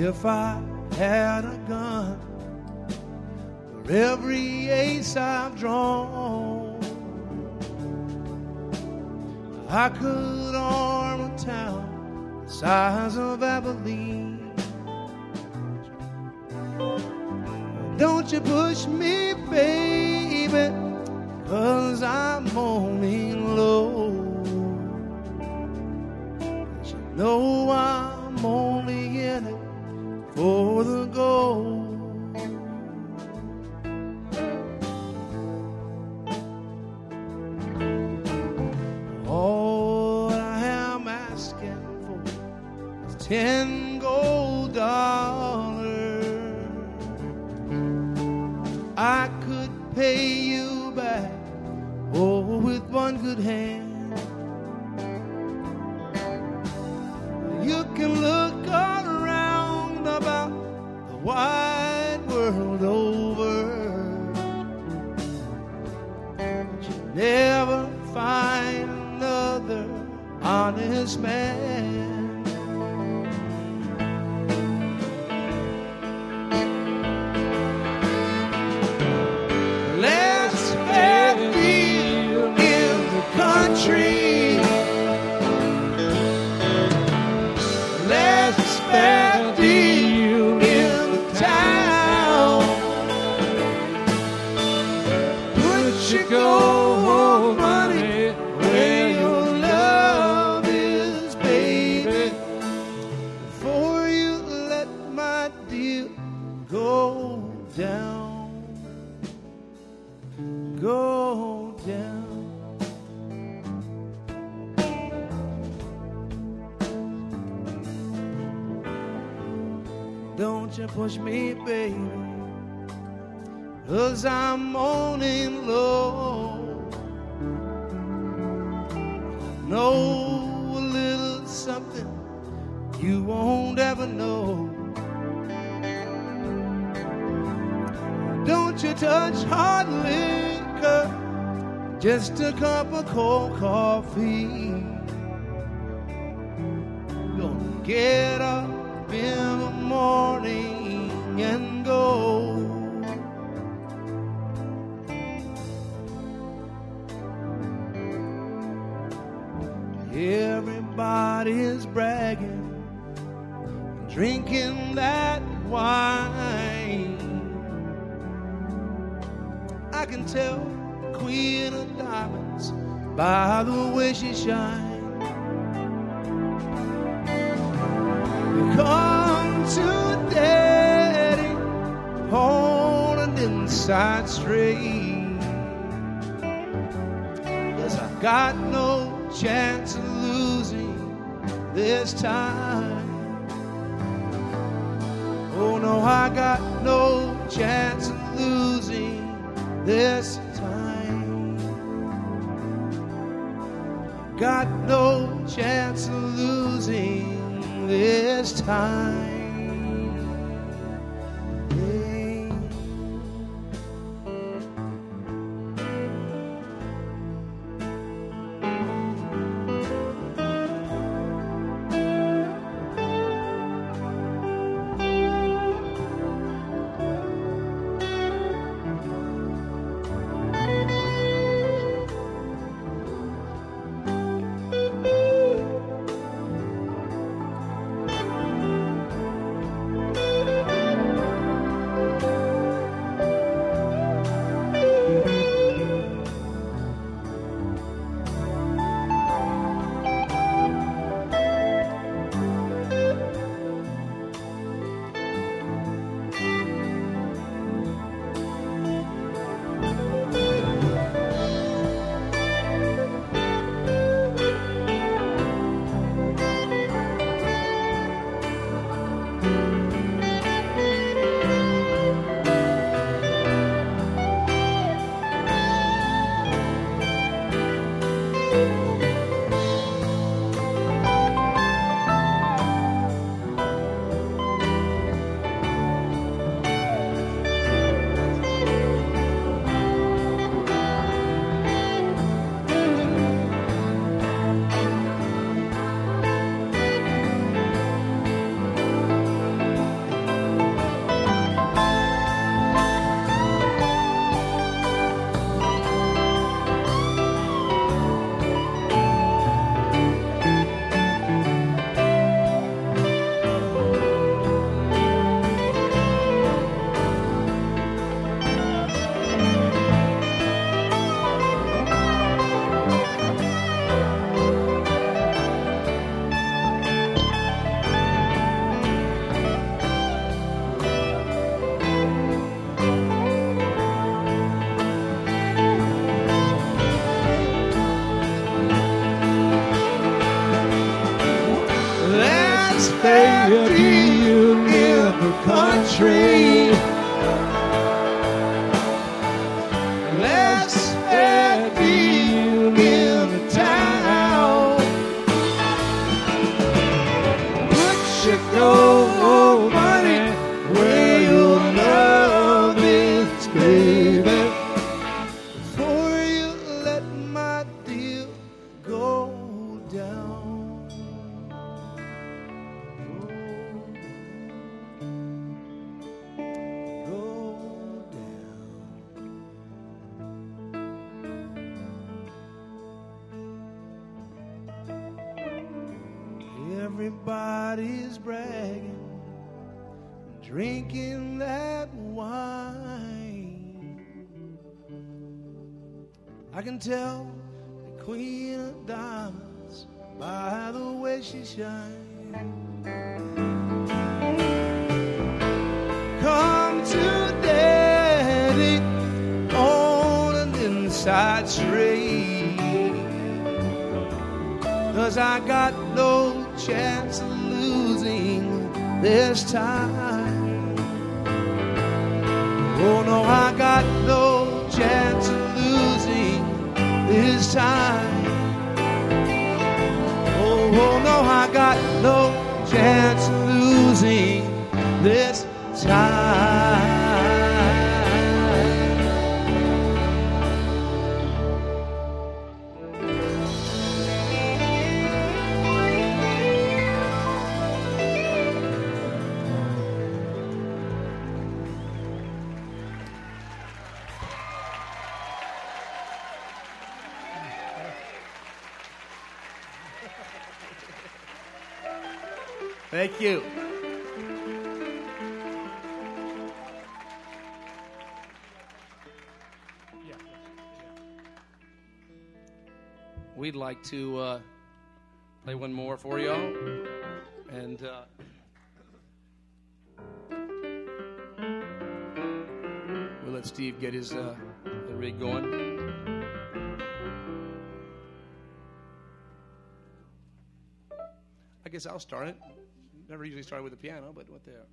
If I had a gun for every ace I've drawn, I could arm a town the size of Abilene. Don't you push me, baby, cause I'm moaning low. You know I'm only for the gold. All I am asking for is ten gold dollars. I could pay you back, oh, with one good hand. Never find another honest man. Don't you push me, baby, cause I'm moaning low. Know a little something you won't ever know. Don't you touch hard liquor, just a cup of cold coffee. Gonna get drinking that wine. I can tell Queen of Diamonds by the way she shines. Come to Daddy on an inside straight. Yes, I've got no chance of losing this time. Oh no, I got no chance of losing this time. Got no chance of losing this time. Everybody's bragging, drinking that wine. I can tell the queen of diamonds by the way she shines. Cause I got no chance of losing this time. Oh no, I got no chance of losing this time. Oh, oh no, I got no chance of losing this time. Thank you. We'd like to uh, play one more for y'all. And uh, we'll let Steve get his uh, the rig going. I guess I'll start it. Never usually start with the piano, but what the